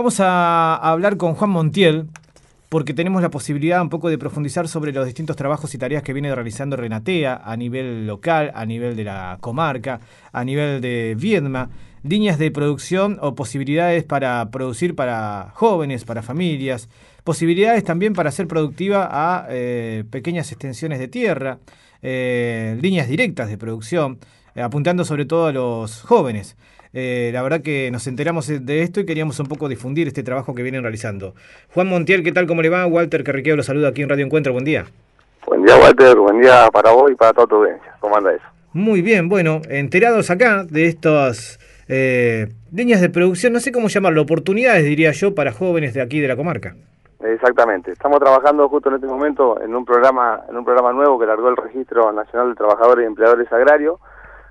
Vamos a hablar con Juan Montiel, porque tenemos la posibilidad un poco de profundizar sobre los distintos trabajos y tareas que viene realizando Renatea a nivel local, a nivel de la comarca, a nivel de Viedma, líneas de producción o posibilidades para producir para jóvenes, para familias, posibilidades también para hacer productiva a eh, pequeñas extensiones de tierra, eh, líneas directas de producción, eh, apuntando sobre todo a los jóvenes. Eh, la verdad que nos enteramos de esto y queríamos un poco difundir este trabajo que vienen realizando. Juan Montiel, ¿qué tal? ¿Cómo le va? Walter Carriqueo lo saluda aquí en Radio Encuentro. Buen día. Buen día, Walter. Buen día para vos y para toda tu audiencia. ¿Cómo anda eso? Muy bien. Bueno, enterados acá de estas eh, líneas de producción, no sé cómo llamarlo, oportunidades, diría yo, para jóvenes de aquí de la comarca. Exactamente. Estamos trabajando justo en este momento en un programa en un programa nuevo que largó el Registro Nacional de Trabajadores y Empleadores Agrarios,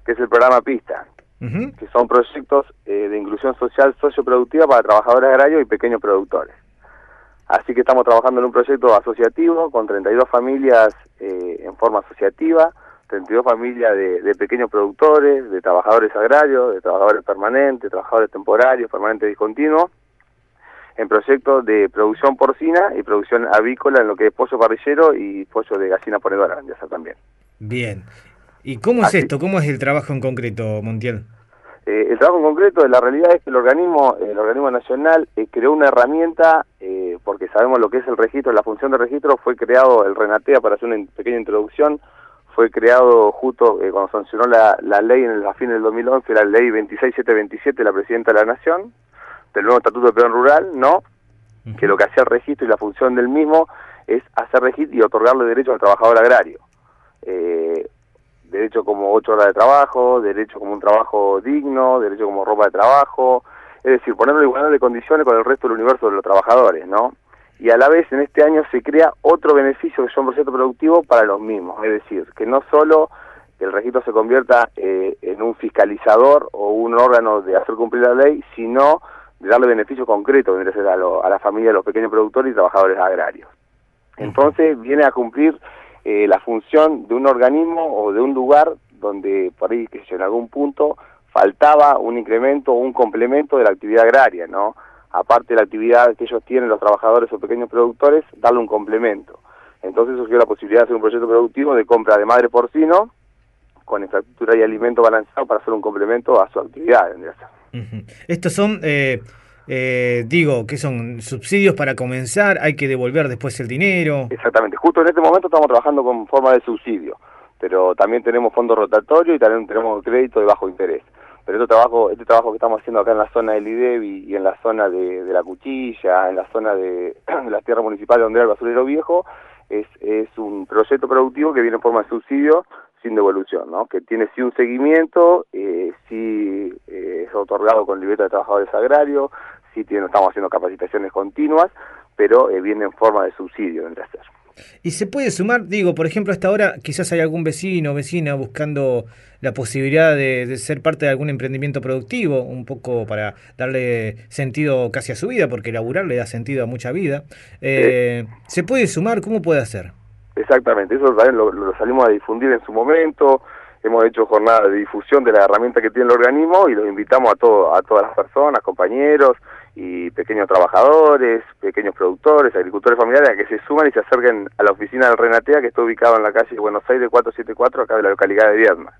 que es el programa PISTA, que son proyectos eh, de inclusión social socioproductiva para trabajadores agrarios y pequeños productores. Así que estamos trabajando en un proyecto asociativo con 32 familias eh, en forma asociativa, 32 familias de, de, pequeños productores, de trabajadores agrarios, de trabajadores permanentes, trabajadores temporarios, permanentes discontinuos, en proyectos de producción porcina y producción avícola en lo que es pollo parrillero y pollo de gallina ponedora, ya también. Bien. ¿Y cómo es esto? ¿Cómo es el trabajo en concreto, Montiel? Eh, el trabajo en concreto, la realidad es que el organismo, el organismo nacional eh, creó una herramienta, eh, porque sabemos lo que es el registro, la función de registro fue creado, el Renatea, para hacer una pequeña introducción, fue creado justo cuando sancionó la, la ley en el, a fin del 2011, la ley 26727 de la Presidenta de la Nación, del nuevo Estatuto de Peón Rural, ¿no? Que lo que hacía el registro y la función del mismo es hacer registro y otorgarle derechos al trabajador agrario. Eh, derecho como ocho horas de trabajo, derecho como un trabajo digno, derecho como ropa de trabajo, es decir, ponerlo en igualdad de condiciones con el resto del universo de los trabajadores, ¿no? Y a la vez en este año se crea otro beneficio que es un proyecto productivo para los mismos, es decir, que no solo el registro se convierta eh, en un fiscalizador o un órgano de hacer cumplir la ley, sino de darle beneficio concreto a, a la familia de los pequeños productores y trabajadores agrarios. Entonces viene a cumplir eh, la función de un organismo o de un lugar donde por ahí que en algún punto faltaba un incremento o un complemento de la actividad agraria, ¿no? Aparte de la actividad que ellos tienen, los trabajadores o pequeños productores, darle un complemento. Entonces surgió la posibilidad de hacer un proyecto productivo de compra de madre porcino con infraestructura y alimento balanceado para hacer un complemento a su actividad. Estos son eh, eh, digo, que son subsidios para comenzar, hay que devolver después el dinero. Exactamente, justo en este momento estamos trabajando con forma de subsidio, pero también tenemos fondos rotatorios y también tenemos crédito de bajo interés. Pero este trabajo, este trabajo que estamos haciendo acá en la zona del IDEB y, en la zona de, La Cuchilla, en la zona de, las tierras municipales donde hay el basurero viejo, es, es un proyecto productivo que viene en forma de subsidio sin devolución, ¿no? que tiene sí un seguimiento, eh, sí eh, es otorgado con libertad de trabajadores agrarios, sí tiene, estamos haciendo capacitaciones continuas, pero eh, viene en forma de subsidio, entre hacer. Y se puede sumar, digo, por ejemplo, hasta ahora quizás hay algún vecino o vecina buscando la posibilidad de, ser parte de algún emprendimiento productivo, un poco para darle sentido casi a su vida, porque laburar le da sentido a mucha vida. Eh, ¿Se puede sumar? ¿Cómo puede hacer? Exactamente, eso también lo, lo, salimos a difundir en su momento, hemos hecho jornadas de difusión de la herramienta que tiene el organismo y los invitamos a, todo, a todas las personas, compañeros y pequeños trabajadores, pequeños productores, agricultores familiares a que se suman y se acerquen a la oficina del Renatea que está ubicada en la calle Buenos Aires 474 acá de la localidad de Viedma.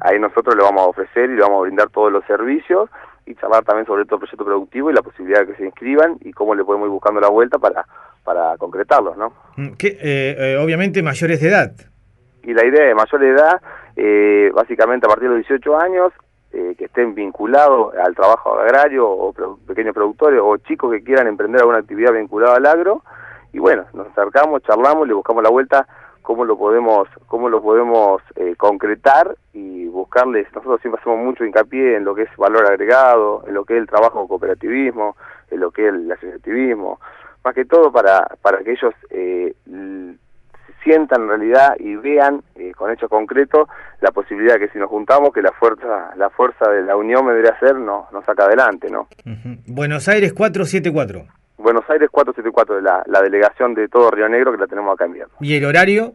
Ahí nosotros le vamos a ofrecer y le vamos a brindar todos los servicios y charlar también sobre todo el proyecto productivo y la posibilidad de que se inscriban y cómo le podemos ir buscando la vuelta para para concretarlos, ¿no? Mm, que, eh, eh, obviamente mayores de edad. Y la idea de mayor de edad, eh, básicamente a partir de los 18 años, que estén vinculados al trabajo agrario o pequeños productores o chicos que quieran emprender alguna actividad vinculada al agro. Y bueno, nos acercamos, charlamos, le buscamos la vuelta cómo lo podemos cómo lo podemos concretar y buscarles nosotros siempre hacemos mucho hincapié en lo que es valor agregado en lo que es el trabajo cooperativismo en lo que es el asociativismo más que todo para, para que ellos eh, sientan en realidad y vean eh, con hechos concretos la posibilidad que si nos juntamos que la fuerza la fuerza de la unión me debería ser no nos saca adelante no Buenos Aires 474 Buenos Aires 474 la, la delegación de todo Río Negro que la tenemos acá en y el horario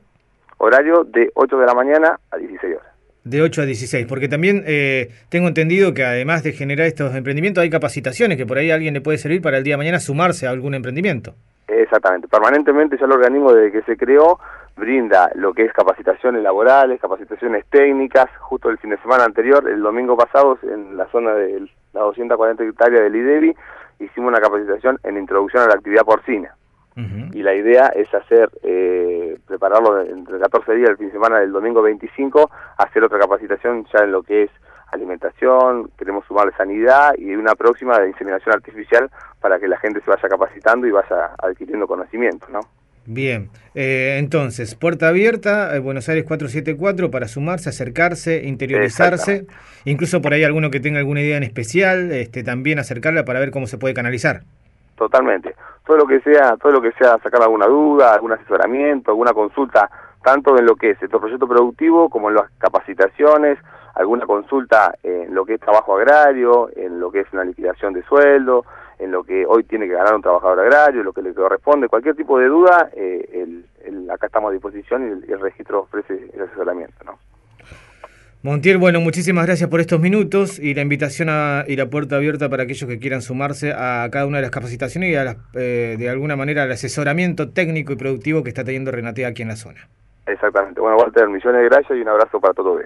horario de 8 de la mañana a 16 horas De 8 a 16, porque también eh, tengo entendido que además de generar estos emprendimientos hay capacitaciones que por ahí a alguien le puede servir para el día de mañana sumarse a algún emprendimiento. Exactamente, permanentemente ya el organismo desde que se creó brinda lo que es capacitaciones laborales, capacitaciones técnicas, justo el fin de semana anterior, el domingo pasado, en la zona de las 240 hectáreas del IDEBI, hicimos una capacitación en introducción a la actividad porcina. Y la idea es hacer, eh, prepararlo entre 14 días, el fin de semana del domingo 25, hacer otra capacitación ya en lo que es alimentación, queremos sumarle sanidad y una próxima de inseminación artificial para que la gente se vaya capacitando y vaya adquiriendo conocimiento, ¿no? Bien, eh, entonces, puerta abierta, eh, Buenos Aires 474 para sumarse, acercarse, interiorizarse, incluso por ahí alguno que tenga alguna idea en especial, este, también acercarla para ver cómo se puede canalizar. Totalmente, todo lo que sea, todo lo que sea sacar alguna duda, algún asesoramiento, alguna consulta, tanto en lo que es el proyecto productivo como en las capacitaciones, alguna consulta en lo que es trabajo agrario, en lo que es una liquidación de sueldo, en lo que hoy tiene que ganar un trabajador agrario, lo que le corresponde, cualquier tipo de duda, eh, el, acá estamos a disposición y el, registro ofrece el asesoramiento. ¿no? Montiel, bueno, muchísimas gracias por estos minutos y la invitación a ir a puerta abierta para aquellos que quieran sumarse a cada una de las capacitaciones y a eh, de alguna manera al asesoramiento técnico y productivo que está teniendo Renatea aquí en la zona. Exactamente. Bueno, Walter, millones de gracias y un abrazo para todos.